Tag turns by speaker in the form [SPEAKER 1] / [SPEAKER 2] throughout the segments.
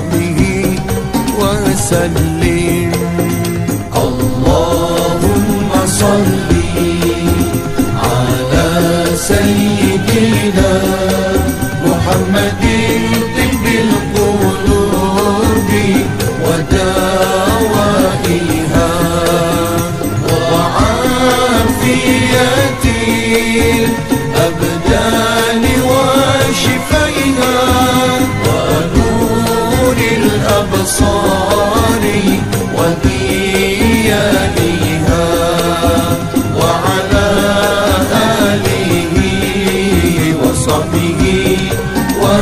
[SPEAKER 1] وصحبه وسلم. اللهم صلِّ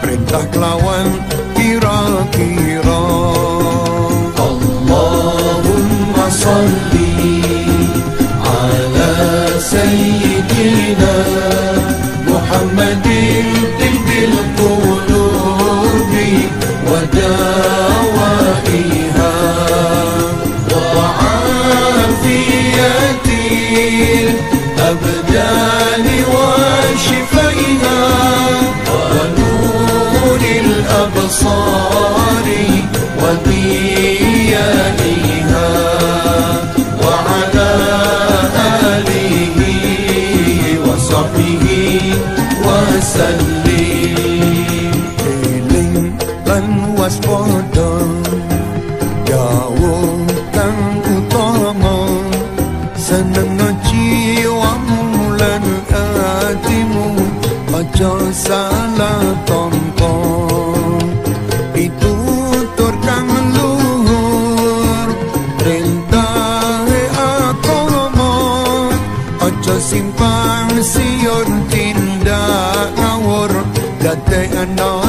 [SPEAKER 2] Perintah kelawan kira-kira
[SPEAKER 1] اللهم صل على سيدنا محمد طب القلوب ودوائها الأبصار وضيائها وعلى آله وصحبه وسلم
[SPEAKER 2] eling lan waspada Jauh kang utama Seneng jiwamu lan hatimu Ojo salah
[SPEAKER 1] day and
[SPEAKER 2] night.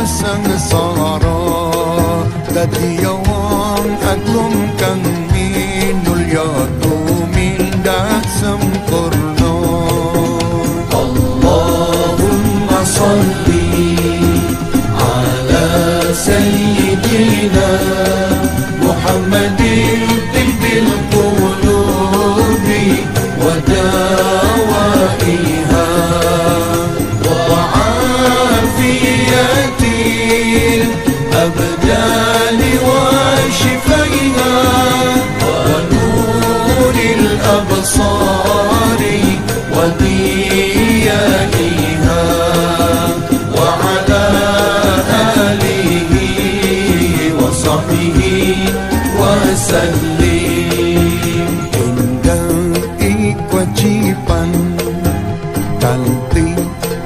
[SPEAKER 2] kewajipan Tanti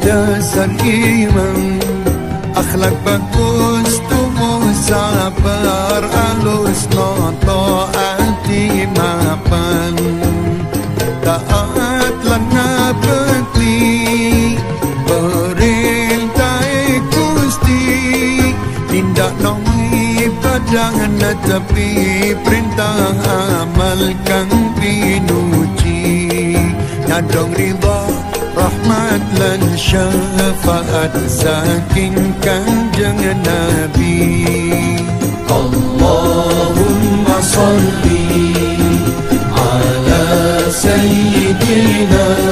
[SPEAKER 2] dasar iman Akhlak bagus tubuh sabar Alus noto hati mapan. Taatlah nabekli Perintah kusti Tindak nongi padangan tetapi Perintah amalkan. Adang riba Rahmat dan syafaat. Sakinkan jangan Nabi.
[SPEAKER 1] Allahumma salli Ala Sayyidina